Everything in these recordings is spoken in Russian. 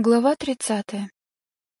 Глава тридцатая.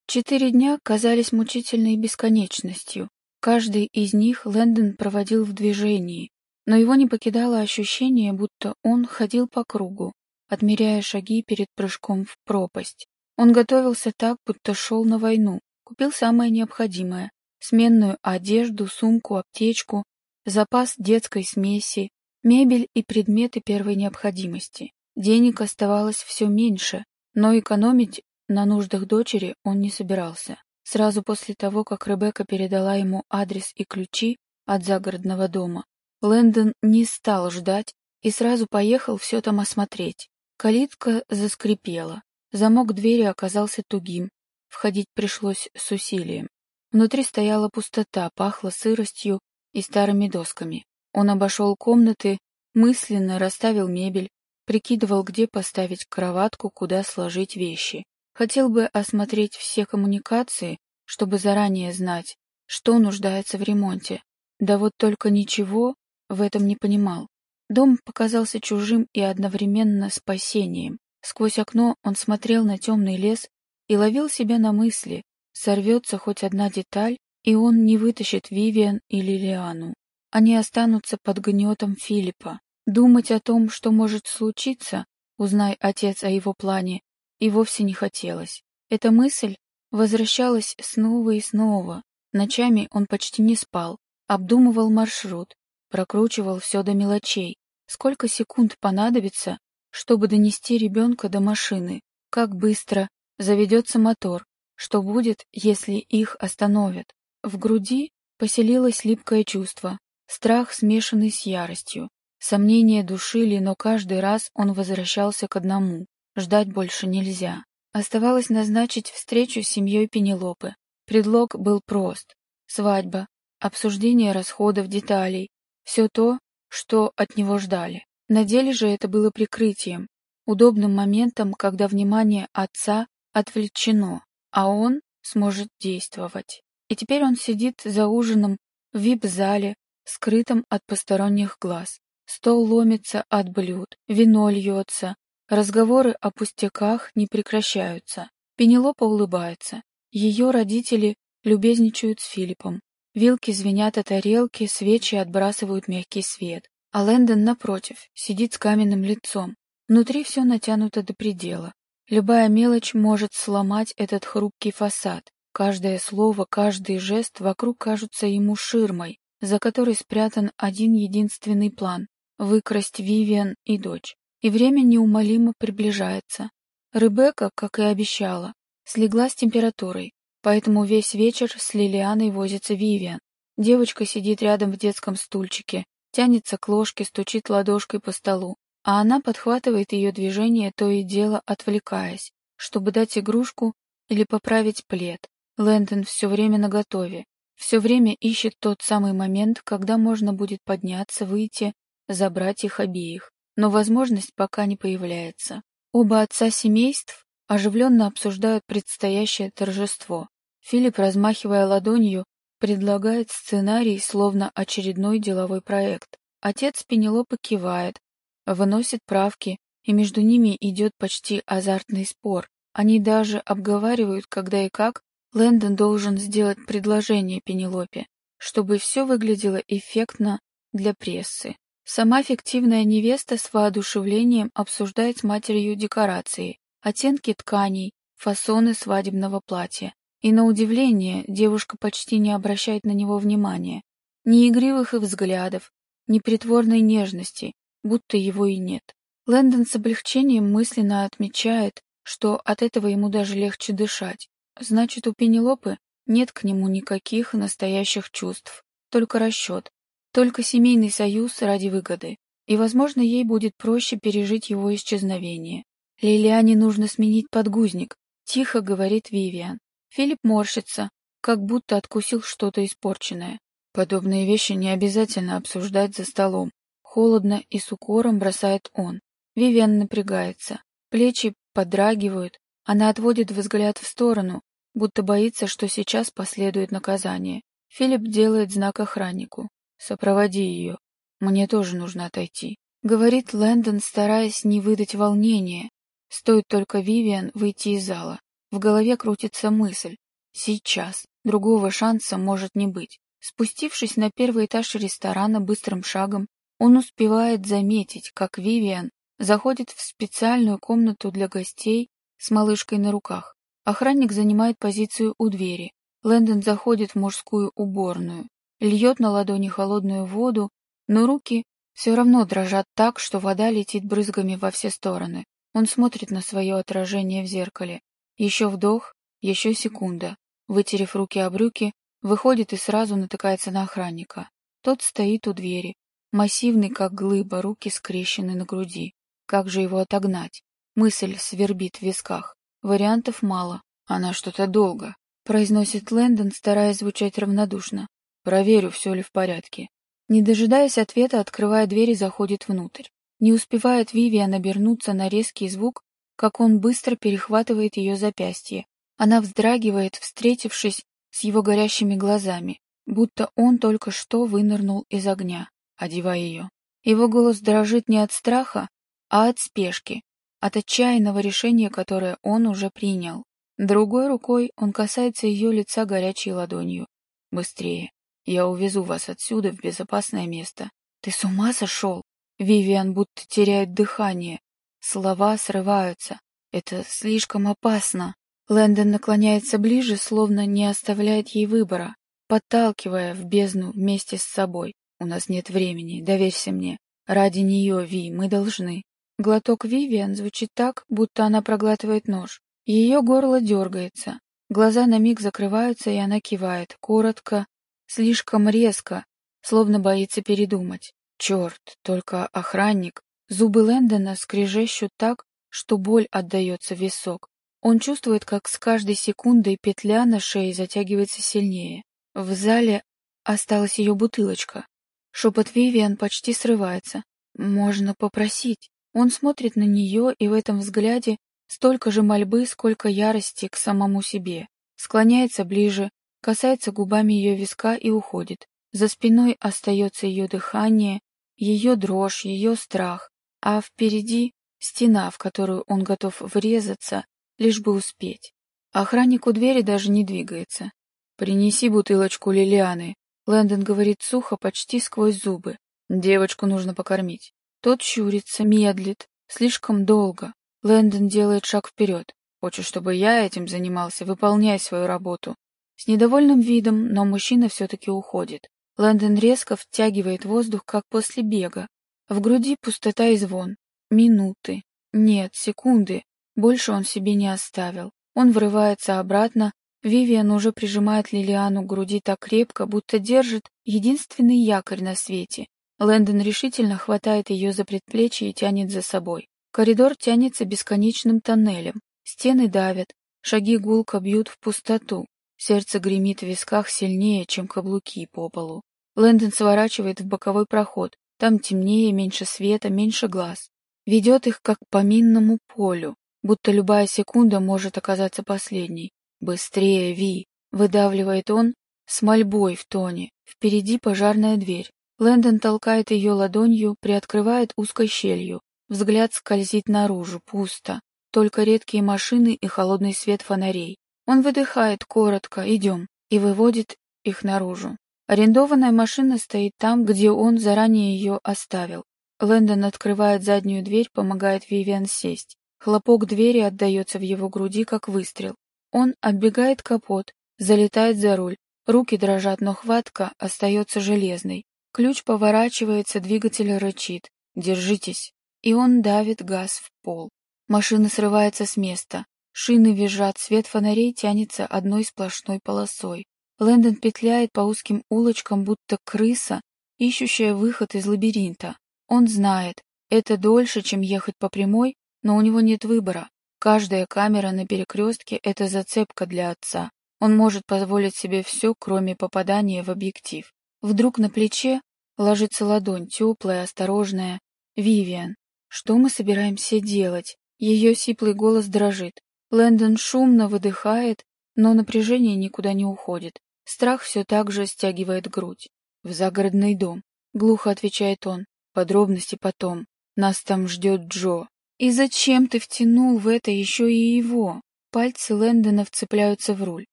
Четыре дня казались мучительной бесконечностью. Каждый из них Лэндон проводил в движении, но его не покидало ощущение, будто он ходил по кругу, отмеряя шаги перед прыжком в пропасть. Он готовился так, будто шел на войну, купил самое необходимое — сменную одежду, сумку, аптечку, запас детской смеси, мебель и предметы первой необходимости. Денег оставалось все меньше, но экономить на нуждах дочери он не собирался. Сразу после того, как Ребекка передала ему адрес и ключи от загородного дома, Лэндон не стал ждать и сразу поехал все там осмотреть. Калитка заскрипела. Замок двери оказался тугим. Входить пришлось с усилием. Внутри стояла пустота, пахло сыростью и старыми досками. Он обошел комнаты, мысленно расставил мебель, Прикидывал, где поставить кроватку, куда сложить вещи. Хотел бы осмотреть все коммуникации, чтобы заранее знать, что нуждается в ремонте. Да вот только ничего в этом не понимал. Дом показался чужим и одновременно спасением. Сквозь окно он смотрел на темный лес и ловил себя на мысли, сорвется хоть одна деталь, и он не вытащит Вивиан или Лиану. Они останутся под гнетом Филиппа. Думать о том, что может случиться, узнай отец о его плане, и вовсе не хотелось. Эта мысль возвращалась снова и снова. Ночами он почти не спал, обдумывал маршрут, прокручивал все до мелочей. Сколько секунд понадобится, чтобы донести ребенка до машины? Как быстро заведется мотор? Что будет, если их остановят? В груди поселилось липкое чувство, страх, смешанный с яростью. Сомнения душили, но каждый раз он возвращался к одному. Ждать больше нельзя. Оставалось назначить встречу с семьей Пенелопы. Предлог был прост. Свадьба, обсуждение расходов, деталей. Все то, что от него ждали. На деле же это было прикрытием, удобным моментом, когда внимание отца отвлечено, а он сможет действовать. И теперь он сидит за ужином в вип-зале, скрытом от посторонних глаз. Стол ломится от блюд, вино льется, разговоры о пустяках не прекращаются. Пенелопа улыбается. Ее родители любезничают с Филиппом. Вилки звенят о тарелки, свечи отбрасывают мягкий свет. А Лэндон, напротив, сидит с каменным лицом. Внутри все натянуто до предела. Любая мелочь может сломать этот хрупкий фасад. Каждое слово, каждый жест вокруг кажутся ему ширмой, за которой спрятан один единственный план выкрасть Вивиан и дочь. И время неумолимо приближается. Ребекка, как и обещала, слегла с температурой, поэтому весь вечер с Лилианой возится Вивиан. Девочка сидит рядом в детском стульчике, тянется к ложке, стучит ладошкой по столу, а она подхватывает ее движение, то и дело отвлекаясь, чтобы дать игрушку или поправить плед. Лэндон все время наготове, все время ищет тот самый момент, когда можно будет подняться, выйти забрать их обеих, но возможность пока не появляется. Оба отца семейств оживленно обсуждают предстоящее торжество. Филипп, размахивая ладонью, предлагает сценарий, словно очередной деловой проект. Отец Пенелопы кивает, выносит правки, и между ними идет почти азартный спор. Они даже обговаривают, когда и как Лэндон должен сделать предложение Пенелопе, чтобы все выглядело эффектно для прессы. Сама фиктивная невеста с воодушевлением обсуждает с матерью декорации, оттенки тканей, фасоны свадебного платья. И на удивление девушка почти не обращает на него внимания. Ни игривых их взглядов, ни притворной нежности, будто его и нет. Лэндон с облегчением мысленно отмечает, что от этого ему даже легче дышать. Значит, у Пенелопы нет к нему никаких настоящих чувств, только расчет, только семейный союз ради выгоды, и, возможно, ей будет проще пережить его исчезновение. Лилиане нужно сменить подгузник, тихо говорит Вивиан. Филипп морщится, как будто откусил что-то испорченное. Подобные вещи не обязательно обсуждать за столом. Холодно и с укором бросает он. Вивиан напрягается. Плечи подрагивают. Она отводит взгляд в сторону, будто боится, что сейчас последует наказание. Филипп делает знак охраннику. «Сопроводи ее. Мне тоже нужно отойти», — говорит Лэндон, стараясь не выдать волнения. Стоит только Вивиан выйти из зала. В голове крутится мысль. Сейчас. Другого шанса может не быть. Спустившись на первый этаж ресторана быстрым шагом, он успевает заметить, как Вивиан заходит в специальную комнату для гостей с малышкой на руках. Охранник занимает позицию у двери. Лэндон заходит в мужскую уборную, льет на ладони холодную воду, но руки все равно дрожат так, что вода летит брызгами во все стороны. Он смотрит на свое отражение в зеркале. Еще вдох, еще секунда. Вытерев руки о брюки, выходит и сразу натыкается на охранника. Тот стоит у двери, массивный, как глыба, руки скрещены на груди. Как же его отогнать? Мысль свербит в висках. Вариантов мало. Она что-то долго. Произносит Лэндон, стараясь звучать равнодушно. Проверю, все ли в порядке. Не дожидаясь ответа, открывая дверь и заходит внутрь. Не успевает Вивиан обернуться на резкий звук, как он быстро перехватывает ее запястье. Она вздрагивает, встретившись с его горящими глазами, будто он только что вынырнул из огня, одевая ее. Его голос дрожит не от страха, а от спешки, от отчаянного решения, которое он уже принял. Другой рукой он касается ее лица горячей ладонью. «Быстрее. Я увезу вас отсюда в безопасное место». «Ты с ума сошел?» Вивиан будто теряет дыхание. Слова срываются. Это слишком опасно. Лэндон наклоняется ближе, словно не оставляет ей выбора, подталкивая в бездну вместе с собой. «У нас нет времени, доверься мне. Ради нее, Ви, мы должны». Глоток Вивиан звучит так, будто она проглатывает нож. Ее горло дергается. Глаза на миг закрываются, и она кивает, коротко, слишком резко, словно боится передумать. Черт, только охранник. Зубы Лэндона скрежещут так, что боль отдается в висок. Он чувствует, как с каждой секундой петля на шее затягивается сильнее. В зале осталась ее бутылочка. Шепот Вивиан почти срывается. Можно попросить. Он смотрит на нее, и в этом взгляде столько же мольбы, сколько ярости к самому себе. Склоняется ближе, касается губами ее виска и уходит. За спиной остается ее дыхание, ее дрожь, ее страх, а впереди стена, в которую он готов врезаться, лишь бы успеть. Охранник у двери даже не двигается. «Принеси бутылочку Лилианы», — Лэндон говорит сухо, почти сквозь зубы. «Девочку нужно покормить». Тот щурится, медлит, слишком долго. Лэндон делает шаг вперед. Хочешь, чтобы я этим занимался, выполняй свою работу. С недовольным видом, но мужчина все-таки уходит. Лэндон резко втягивает воздух, как после бега. В груди пустота и звон. Минуты. Нет, секунды. Больше он себе не оставил. Он врывается обратно. Вивиан уже прижимает Лилиану к груди так крепко, будто держит единственный якорь на свете. Лэндон решительно хватает ее за предплечье и тянет за собой. Коридор тянется бесконечным тоннелем. Стены давят, шаги гулко бьют в пустоту. Сердце гремит в висках сильнее, чем каблуки по полу. Лэндон сворачивает в боковой проход. Там темнее, меньше света, меньше глаз. Ведет их как по минному полю, будто любая секунда может оказаться последней. «Быстрее, Ви!» — выдавливает он с мольбой в тоне. Впереди пожарная дверь. Лэндон толкает ее ладонью, приоткрывает узкой щелью. Взгляд скользит наружу, пусто. Только редкие машины и холодный свет фонарей. Он выдыхает коротко «идем» и выводит их наружу. Арендованная машина стоит там, где он заранее ее оставил. Лэндон открывает заднюю дверь, помогает Вивиан сесть. Хлопок двери отдается в его груди, как выстрел. Он оббегает капот, залетает за руль. Руки дрожат, но хватка остается железной. Ключ поворачивается, двигатель рычит. «Держитесь!» И он давит газ в пол. Машина срывается с места. Шины визжат, свет фонарей тянется одной сплошной полосой. Лэндон петляет по узким улочкам, будто крыса, ищущая выход из лабиринта. Он знает, это дольше, чем ехать по прямой, но у него нет выбора. Каждая камера на перекрестке — это зацепка для отца. Он может позволить себе все, кроме попадания в объектив. Вдруг на плече ложится ладонь, теплая, осторожная. «Вивиан, что мы собираемся делать?» Ее сиплый голос дрожит. Лэндон шумно выдыхает, но напряжение никуда не уходит. Страх все так же стягивает грудь. «В загородный дом», — глухо отвечает он. «Подробности потом. Нас там ждет Джо». И зачем ты втянул в это еще и его? Пальцы Лэндона вцепляются в руль.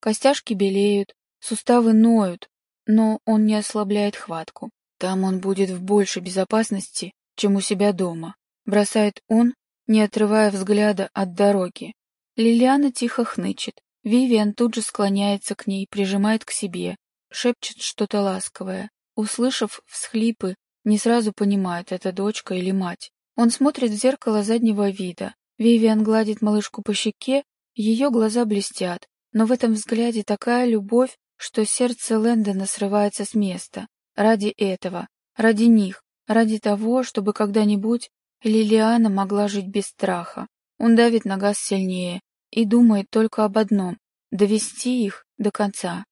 Костяшки белеют, суставы ноют, но он не ослабляет хватку. Там он будет в большей безопасности, чем у себя дома. Бросает он, не отрывая взгляда от дороги. Лилиана тихо хнычет. Вивиан тут же склоняется к ней, прижимает к себе, шепчет что-то ласковое. Услышав всхлипы, не сразу понимает, это дочка или мать. Он смотрит в зеркало заднего вида. Вивиан гладит малышку по щеке, ее глаза блестят, но в этом взгляде такая любовь, что сердце Лэндона срывается с места. Ради этого, ради них, ради того, чтобы когда-нибудь Лилиана могла жить без страха. Он давит на газ сильнее и думает только об одном — довести их до конца.